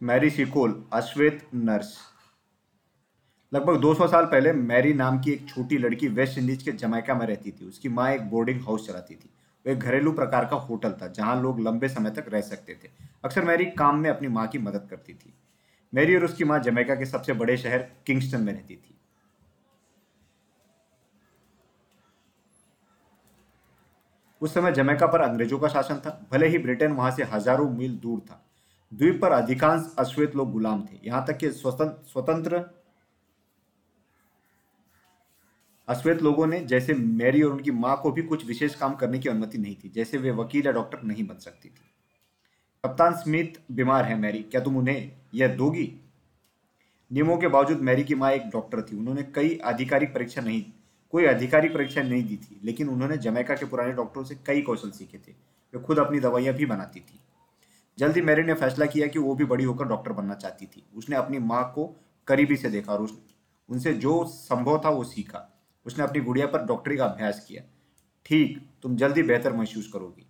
Mary शिकोल अश्वेत nurse. लगभग 200 साल पहले मैरी नाम की एक छोटी लड़की वेस्ट इंडीज के जमैका में रहती थी। उसकी माँ एक बोर्डिंग हाउस चलाती थी। एक घरेलू प्रकार का होटल था, जहाँ लोग लंबे समय तक रह सकते थे। अक्सर मैरी काम में अपनी माँ की मदद करती थी। मैरी और उसकी माँ जमैका के सबसे बड़े शहर किंगस्टन में रहती थी। उस समय जमैका पर अंग्रेज़ों का शासन था। भले ही ब्रिटेन वहाँ से हज़ारों मील दूर था द्वीप पर अधिकांश अश्वेत लोग गुलाम थे। यहाँ तक कि स्वतंत्र अश्वेत लोगों ने जैसे मैरी और उनकी माँ को भी कुछ विशेष काम करने की अनुमति नहीं थी जैसे वे वकील या डॉक्टर नहीं बन सकती थी। कप्तान स्मिथ बीमार है मैरी। क्या तुम उन्हें यह दोगी? नियमों के बावजूद मैरी की माँ एक डॉक्टर थी। उन्होंने कई आधिकारिक परीक्षा नहीं कोई आधिकारिक परीक्षा नहीं दी थी, लेकिन उन्होंने जमैका के पुराने डॉक्टरों से कई कौशल सीखे थे। वे खुद अपनी दवाइयाँ भी बनाती थी। जल्दी मैरी ने फैसला किया कि वो भी बड़ी होकर डॉक्टर बनना चाहती थी। उसने अपनी माँ को करीबी से देखा और उनसे जो संभव था वो सीखा। उसने अपनी गुड़िया पर डॉक्टरी का अभ्यास किया। ठीक तुम जल्दी बेहतर महसूस करोगी।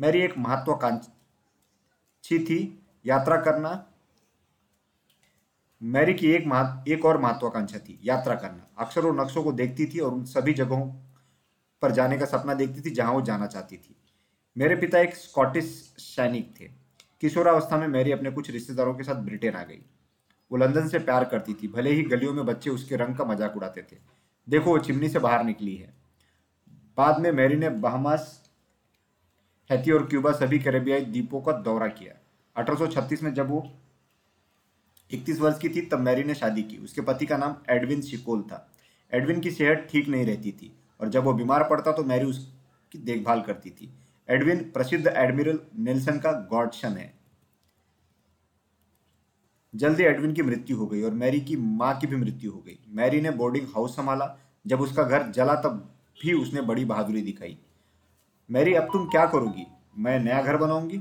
मेरी एक महत्वाकांक्षी थी यात्रा करना। मैरी की एक मह, एक और महत्वाकांक्षा थी यात्रा करना। अक्सर वो नक्शों को देखती थी और उन सभी जगहों पर जाने का सपना देखती थी जहाँ वो जाना चाहती थी। मेरे पिता एक स्कॉटिश सैनिक थे। किशोरावस्था में मैरी अपने कुछ रिश्तेदारों के साथ ब्रिटेन आ गई। वो लंदन से प्यार करती थी, भले ही गलियों में बच्चे उसके रंग का मज़ाक उड़ाते थे। देखो, वो चिमनी से बाहर निकली है। बाद में मैरी ने बहमास, हैती और क्यूबा सभी कैरेबियाई द्वीपों का दौरा किया। 1836 में जब वो 31 वर्ष की थी, तब मैरी ने शादी की। उसके पति का नाम एडविन शिकोल था। एडविन की सेहत ठीक नहीं रहती थी और जब वो बीमार पड़ता तो मैरी उसकी देखभाल करती थी। एडविन प्रसिद्ध एडमिरल नेल्सन का गॉडसन है। जल्दी एडविन की मृत्यु हो गई और मैरी की माँ की भी मृत्यु हो गई। मैरी ने बोर्डिंग हाउस संभाला। जब उसका घर जला, तब भी उसने बड़ी बहादुरी दिखाई। मैरी, अब तुम क्या करोगी? मैं नया घर बनाऊँगी।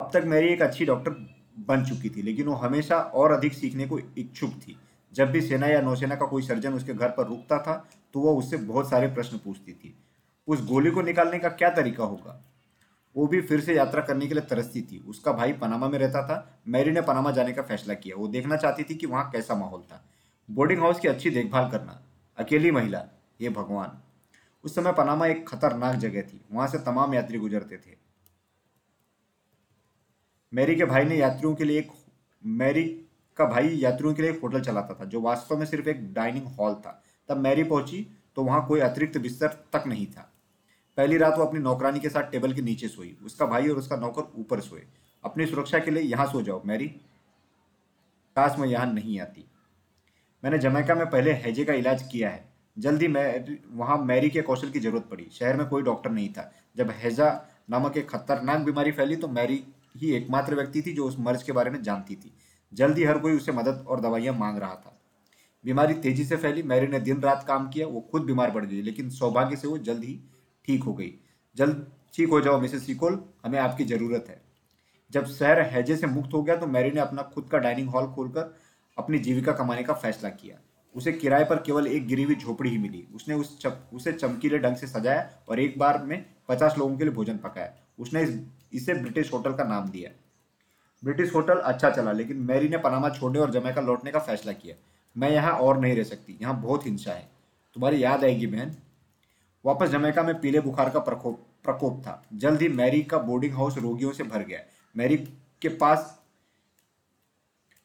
अब तक मैरी एक अच्छी डॉक्टर बन चुकी थी, लेकिन वो हमेशा और अधिक सीखने को इच्छुक थी। जब भी सेना या नौसेना का कोई सर्जन उसके घर पर रुकता था तो वह उससे बहुत सारे प्रश्न पूछती थी। उस गोली को निकालने का क्या तरीका होगा? वो भी फिर से यात्रा करने के लिए तरसती थी। उसका भाई पनामा में रहता था। मैरी ने पनामा जाने का फैसला किया। वो देखना चाहती थी कि वहाँ कैसा माहौल था। बोर्डिंग हाउस की अच्छी देखभाल करना। अकेली महिला, ये भगवान। उस समय पनामा एक खतरनाक जगह थी। वहाँ से तमाम यात्री गुजरते थे। मैरी के भाई ने यात्रियों के लिए एक मैरी का भाई यात्रियों के लिए एक होटल चलाता था, जो वास्तव में सिर्फ़ एक डाइनिंग हॉल था। तब मैरी पहुँची तो वहाँ कोई अतिरिक्त बिस्तर तक नहीं था। पहली रात वो अपनी नौकरानी के साथ टेबल के नीचे सोई। उसका भाई और उसका नौकर ऊपर सोए। अपनी सुरक्षा के लिए यहाँ सो जाओ, मैरी। काश मैं यहाँ नहीं आती। मैंने जमैका में पहले हैजे का इलाज किया है। जल्दी मैं, वहाँ मैरी के कौशल की ज़रूरत पड़ी। शहर में कोई डॉक्टर नहीं था। जब हैजा नामक एक खतरनाक बीमारी फैली तो मैरी ही एकमात्र व्यक्ति थी जो उस मर्ज के बारे में जानती थी। जल्दी हर कोई उसे मदद और दवाइयाँ मांग रहा था। बीमारी तेज़ी से फैली। मैरी ने दिन रात काम किया। वो खुद बीमार पड़ गई, लेकिन सौभाग्य से वो जल्द ही ठीक हो गई। जल्द ठीक हो जाओ मिसेस सिकोल हमें आपकी ज़रूरत है। जब शहर हैजे से मुक्त हो गया तो मैरी ने अपना खुद का डाइनिंग हॉल खोलकर अपनी जीविका कमाने का फैसला किया। उसे किराए पर केवल एक गिरी हुई झोपड़ी ही मिली। उसने उस चप, उसे चमकीले ढंग से सजाया और एक बार में पचास लोगों के लिए भोजन पकाया। उसने इस, इसे ब्रिटिश होटल का नाम दिया। ब्रिटिश होटल अच्छा चला लेकिन मैरी ने पनामा छोड़ने और जमैका लौटने का फैसला किया। मैं यहाँ और नहीं रह सकती। यहाँ बहुत हिंसा है। तुम्हारी याद आएगी बहन। वापस जमैका में पीले बुखार का प्रकोप प्रकोप था। जल्द ही मैरी का बोर्डिंग हाउस रोगियों से भर गया। मैरी के पास,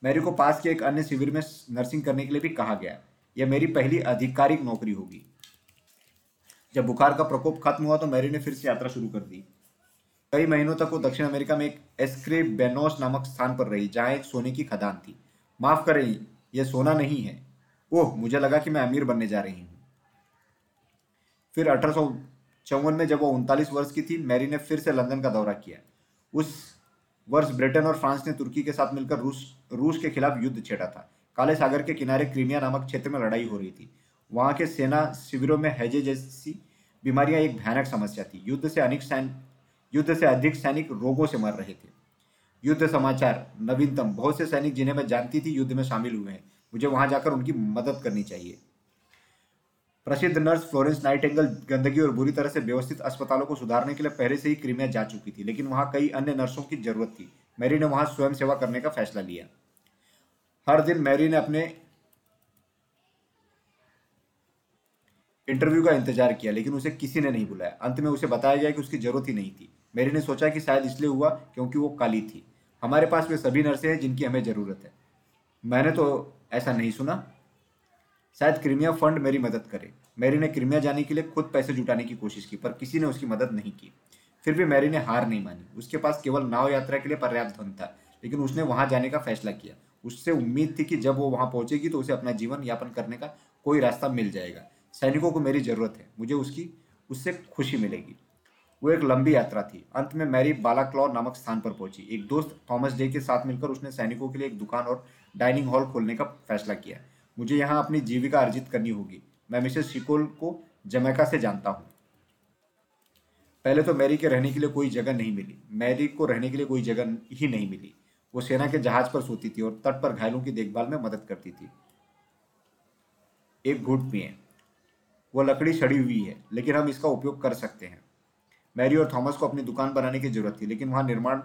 मैरी को पास के एक अन्य शिविर में नर्सिंग करने के लिए भी कहा गया। यह मेरी पहली आधिकारिक नौकरी होगी। जब बुखार का प्रकोप खत्म हुआ तो मैरी ने फिर से यात्रा शुरू कर दी। कई महीनों तक वो दक्षिण अमेरिका में एक एस्क्रे बेनोस नामक स्थान पर रही, जहाँ एक सोने की खदान थी। माफ़ करें, यह सोना नहीं है। ओह, मुझे लगा कि मैं अमीर बनने जा रही हूँ। फिर अठारह सौ चौवन में जब वो उनतालीस वर्ष की थी, मैरी ने फिर से लंदन का दौरा किया। उस वर्ष ब्रिटेन और फ्रांस ने तुर्की के साथ मिलकर रूस रूस के खिलाफ युद्ध छेड़ा था। काले सागर के किनारे क्रीमिया नामक क्षेत्र में लड़ाई हो रही थी। वहाँ के सेना शिविरों में हैजे जैसी बीमारियाँ एक भयानक समस्या थी। युद्ध से अनेक सैन, युद्ध से अधिक सैनिक रोगों से मर रहे थे। युद्ध समाचार, नवीनतम, बहुत से सैनिक जिन्हें मैं जानती थी, युद्ध में शामिल हुए हैं। मुझे वहाँ जाकर उनकी मदद करनी चाहिए। प्रसिद्ध नर्स फ्लोरेंस नाइटेंगल गंदगी और बुरी तरह से व्यवस्थित अस्पतालों को सुधारने के लिए पहले से ही क्रीमिया जा चुकी थी, लेकिन वहाँ कई अन्य नर्सों की ज़रूरत थी। मैरी ने वहाँ स्वयं सेवा करने का फैसला लिया। हर दिन मैरी ने अपने इंटरव्यू का इंतज़ार किया, लेकिन उसे किसी ने नहीं बुलाया। अंत में उसे बताया गया कि उसकी ज़रूरत ही नहीं थी। मैरी ने सोचा कि शायद इसलिए हुआ क्योंकि वो काली थी। हमारे पास वे सभी नर्सें हैं जिनकी हमें ज़रूरत है। मैंने तो ऐसा नहीं सुना। शायद क्रीमिया फंड मेरी मदद करे। मैरी ने क्रीमिया जाने के लिए खुद पैसे जुटाने की कोशिश की, पर किसी ने उसकी मदद नहीं की। फिर भी मैरी ने हार नहीं मानी। उसके पास केवल नाव यात्रा के लिए पर्याप्त धन था, लेकिन उसने वहाँ जाने का फैसला किया। उससे उम्मीद थी कि जब वो वहाँ पहुंचेगी तो उसे अपना जीवन यापन करने का कोई रास्ता मिल जाएगा। सैनिकों को मेरी ज़रूरत है, मुझे उसकी, उससे खुशी मिलेगी। वो एक लंबी यात्रा थी। अंत में मैरी बालाक्लॉ नामक स्थान पर पहुँची। एक दोस्त थॉमस डे के साथ मिलकर उसने सैनिकों के लिए एक दुकान और डाइनिंग हॉल खोलने का फैसला किया। मुझे यहाँ अपनी जीविका अर्जित करनी होगी। मैं मिसेस शिकोल को जमैका से जानता हूँ। पहले तो मैरी के रहने के लिए कोई जगह नहीं मिली। मैरी को रहने के लिए कोई जगह ही नहीं मिली। वो सेना के जहाज़ पर सोती थी और तट पर घायलों की देखभाल में मदद करती थी। एक घुट पिए। वो लकड़ी सड़ी हुई है, लेकिन हम इसका उपयोग कर सकते हैं। मैरी और थॉमस को अपनी दुकान बनाने की ज़रूरत थी, लेकिन वहाँ निर्माण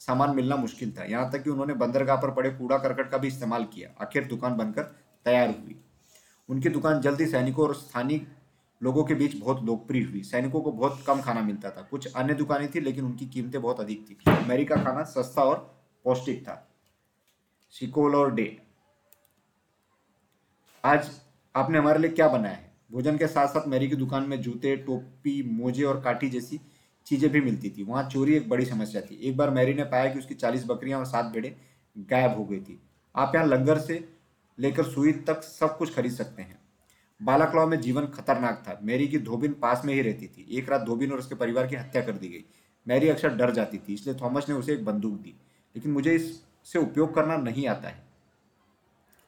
सामान मिलना मुश्किल था। यहाँ तक कि उन्होंने बंदरगाह पर पड़े कूड़ा करकट का भी इस्तेमाल किया। आखिर दुकान बनकर तैयार हुई। उनकी दुकान जल्दी सैनिकों और स्थानीय लोगों के बीच बहुत लोकप्रिय हुई। सैनिकों को बहुत कम खाना मिलता था। कुछ अन्य दुकानें थी, लेकिन उनकी कीमतें बहुत अधिक थी। मैरी का खाना सस्ता और पौष्टिक था। शिकोल और डे। आज आपने हमारे लिए क्या बनाया है? भोजन के साथ साथ मैरी की दुकान में जूते, टोपी, मोजे और काठी जैसी चीज़ें भी मिलती थी। वहाँ चोरी एक बड़ी समस्या थी। एक बार मैरी ने पाया कि उसकी चालीस बकरियाँ और सात भेड़े गायब हो गई थी। आप यहाँ लंगर से लेकर सुई तक सब कुछ खरीद सकते हैं। बालाक्लॉ में जीवन खतरनाक था। मैरी की धोबिन पास में ही रहती थी। एक रात धोबिन और उसके परिवार की हत्या कर दी गई। मैरी अक्सर डर जाती थी, इसलिए थॉमस ने उसे एक बंदूक दी। लेकिन मुझे इससे उपयोग करना नहीं आता है।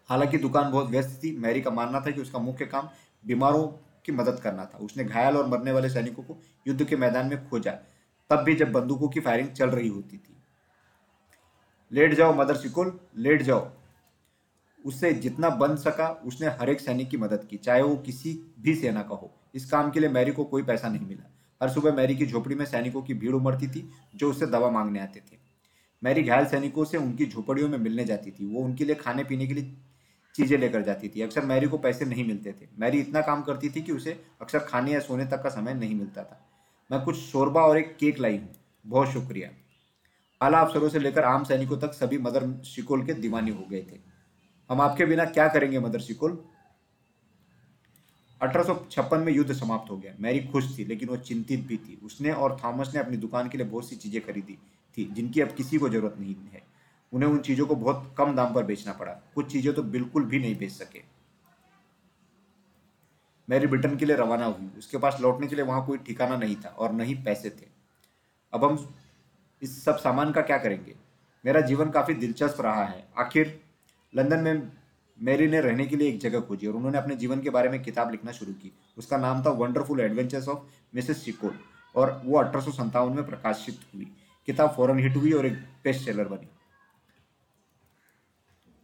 हालाँकि दुकान बहुत व्यस्त थी। मैरी का मानना था कि उसका मुख्य काम बीमारों की मदद करना था। उसने घायल और मरने वाले सैनिकों को युद्ध के मैदान में खोजा। तब भी जब बंदूकों की फायरिंग चल रही होती थी। लेट जाओ, मदर सिकुल। लेट जाओ। उससे जितना बन सका, उसने हर एक सैनिक की मदद की, चाहे वो किसी भी सेना का हो। इस काम के लिए मैरी को कोई पैसा नहीं मिला। हर सुबह मैरी की झोपड़ी में सैनिकों की भीड़ उमड़ती थी, जो उससे दवा मांगने आते थे। मैरी घायल सैनिकों से उनकी झोपड़ियों में मिलने जाती थी। वो उनके लिए खाने पीने के लिए चीज़ें लेकर जाती थी। अक्सर मैरी को पैसे नहीं मिलते थे। मैरी इतना काम करती थी कि उसे अक्सर खाने या सोने तक का समय नहीं मिलता था। मैं कुछ शोरबा और एक केक लाई हूँ। बहुत शुक्रिया। आला अफसरों से लेकर आम सैनिकों तक सभी मदर शिकोल के दीवानी हो गए थे। हम आपके बिना क्या करेंगे, मदर शिकोल अठारह में युद्ध समाप्त हो गया। मैरी खुश थी, लेकिन वो चिंतित भी थी। उसने और थॉमस ने अपनी दुकान के लिए बहुत सी चीज़ें खरीदी थी, जिनकी अब किसी को ज़रूरत नहीं है। उन्हें उन चीज़ों को बहुत कम दाम पर बेचना पड़ा। कुछ चीज़ें तो बिल्कुल भी नहीं बेच सके। मैरी ब्रिटेन के लिए रवाना हुई। उसके पास लौटने के लिए वहाँ कोई ठिकाना नहीं था और न ही पैसे थे। अब हम इस सब सामान का क्या करेंगे? मेरा जीवन काफ़ी दिलचस्प रहा है। आखिर लंदन में मैरी ने रहने के लिए एक जगह खोजी और उन्होंने अपने जीवन के बारे में किताब लिखना शुरू की। उसका नाम था wonderful adventures of Mrs Seacole और वो अठारह में प्रकाशित हुई। किताब फ़ौरन हिट हुई और एक बेस्ट सेलर बनी।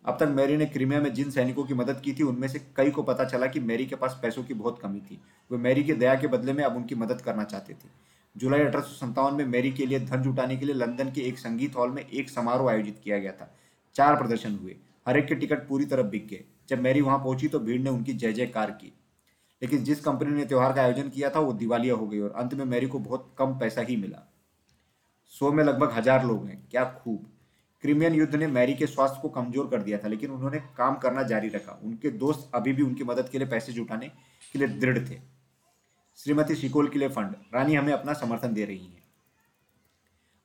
अब तक मैरी ने क्रीमिया में जिन सैनिकों की मदद की थी, उनमें से कई को पता चला कि मैरी के पास पैसों की बहुत कमी थी। वे मैरी की दया के बदले में अब उनकी मदद करना चाहते थे। जुलाई अठारह में मैरी के लिए धन जुटाने के लिए लंदन के एक संगीत हॉल में एक समारोह आयोजित किया गया था। चार प्रदर्शन हुए। हर एक के टिकट पूरी तरह बिक गए जब मैरी वहाँ पहुँची तो भीड़ ने उनकी जय जयकार की। लेकिन जिस कंपनी ने त्यौहार का आयोजन किया था वो दिवालिया हो गई और अंत में मैरी को बहुत कम पैसा ही मिला। सो में लगभग हज़ार लोग हैं। क्या खूब। क्रीमियन युद्ध ने मैरी के स्वास्थ्य को कमज़ोर कर दिया था लेकिन उन्होंने काम करना जारी रखा। उनके दोस्त अभी भी उनकी मदद के लिए पैसे जुटाने के लिए दृढ़ थे। श्रीमती शिकोल के लिए फंड। रानी हमें अपना समर्थन दे रही है।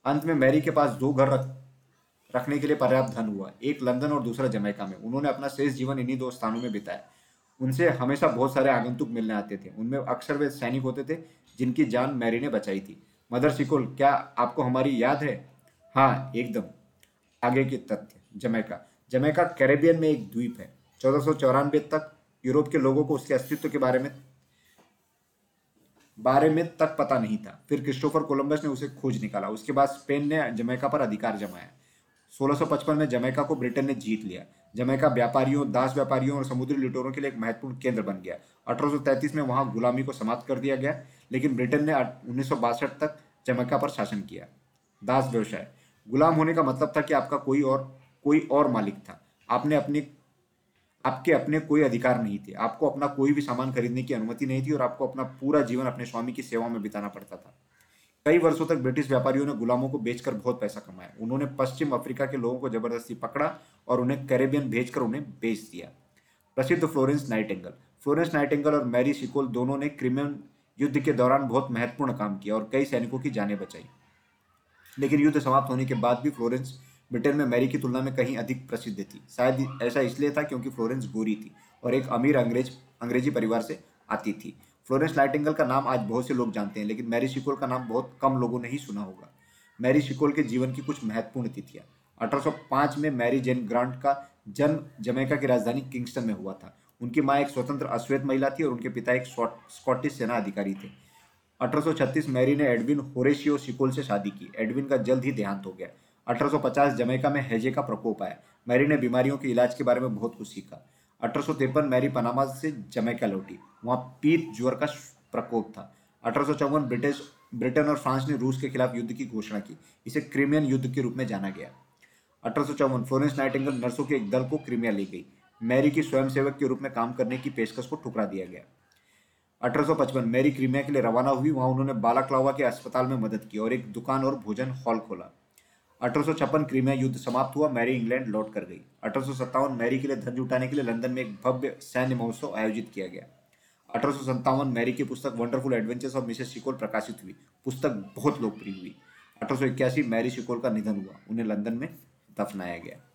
अंत में मैरी के पास दो घर रख, रखने के लिए पर्याप्त धन हुआ। एक लंदन और दूसरा जमैका में। उन्होंने अपना शेष जीवन इन्हीं दो स्थानों में बिताया। उनसे हमेशा बहुत सारे आगंतुक मिलने आते थे। उनमें अक्सर वे सैनिक होते थे, जिनकी जान मैरी ने बचाई थी। मदर शिकोल क्या आपको हमारी याद है? हाँ एकदम। आगे के तथ्य। जमैका। जमैका कैरेबियन में एक द्वीप है। चौदह तक यूरोप के लोगों को उसके अस्तित्व के बारे में बारे में तक पता नहीं था। फिर क्रिस्टोफर कोलंबस ने उसे खोज निकाला। उसके बाद स्पेन ने जमैका पर अधिकार जमाया। 1655 में जमैका को ब्रिटेन ने जीत लिया। जमैका व्यापारियों, दास व्यापारियों और समुद्री लुटेरों के लिए एक महत्वपूर्ण केंद्र बन गया। 1833 में वहाँ गुलामी को समाप्त कर दिया गया, लेकिन ब्रिटेन ने उन्नीस सौ बासठ तक जमैका पर शासन किया। दास व्यवसाय। गुलाम होने का मतलब था कि आपका कोई और कोई और मालिक था। आपने अपनी, आपके अपने कोई अधिकार नहीं थे। आपको अपना कोई भी सामान खरीदने की अनुमति नहीं थी और आपको अपना पूरा जीवन अपने स्वामी की सेवा में बिताना पड़ता था। कई वर्षों तक ब्रिटिश व्यापारियों ने गुलामों को बेचकर बहुत पैसा कमाया। उन्होंने पश्चिम अफ्रीका के लोगों को ज़बरदस्ती पकड़ा और उन्हें कैरेबियन भेजकर उन्हें बेच दिया। प्रसिद्ध फ्लोरेंस नाइटेंगल। फ्लोरेंस नाइटेंगल और मैरी सिकोल दोनों ने क्रिमियन युद्ध के दौरान बहुत महत्वपूर्ण काम किया और कई सैनिकों की जानें बचाई। लेकिन युद्ध समाप्त होने के बाद भी फ्लोरेंस ब्रिटेन में मैरी की तुलना में कहीं अधिक प्रसिद्ध थी। शायद ऐसा इसलिए था क्योंकि फ्लोरेंस गोरी थी और एक अमीर अंग्रेज़, अंग्रेज़ी परिवार से आती थी। फ्लोरेंस नाइटिंगल का नाम आज बहुत से लोग जानते हैं, लेकिन मैरी शिकोल का नाम बहुत कम लोगों ने ही सुना होगा। मैरी शिकोल के जीवन की कुछ महत्वपूर्ण तिथियाँ। 1805 में मैरी जेन ग्रांट का जन्म जमैका की राजधानी किंगस्टन में हुआ था। उनकी माँ एक स्वतंत्र अश्वेत महिला थी और उनके पिता एक स्कॉटिश सेना अधिकारी थे। 1836 मैरी ने एडविन होरेशियो सिकोल से शादी की। एडविन का जल्द ही देहांत हो गया। 1850 जमैका में हैजे का प्रकोप आया। मैरी ने बीमारियों के इलाज के बारे में बहुत कुछ सीखा। अठारह सौ तिरपन मैरी पनामा से जमैका लौटी। वहाँ पीत ज्वर का प्रकोप था। अठारह सौ चौवन ब्रिटिश, ब्रिटेन और फ्रांस ने रूस के खिलाफ युद्ध की घोषणा की। इसे क्रीमियन युद्ध के रूप में जाना गया। अठारह सौ चौवन फ्लोरेंस नाइटिंगल नर्सों के एक दल को क्रीमिया ले गई। मैरी की स्वयंसेवक के रूप में काम करने की पेशकश को ठुकरा दिया गया। 1855 मैरी क्रीमिया के लिए रवाना हुई। वहाँ उन्होंने बालाक्लावा के अस्पताल में मदद की और एक दुकान और भोजन हॉल खोला। अठारह क्रीमिया युद्ध समाप्त हुआ, मैरी इंग्लैंड लौट कर गई। अठारह सौ सत्तावन मैरी के लिए धन जुटाने के लिए लंदन में एक भव्य सैन्य महोत्सव आयोजित किया गया। अठारह सौ सत्तावन मैरी की पुस्तक wonderful adventures of Mrs Seacole प्रकाशित हुई। पुस्तक बहुत लोकप्रिय हुई। अठारह सौ इक्यासी मैरी शिकोल का निधन हुआ। उन्हें लंदन में दफनाया गया।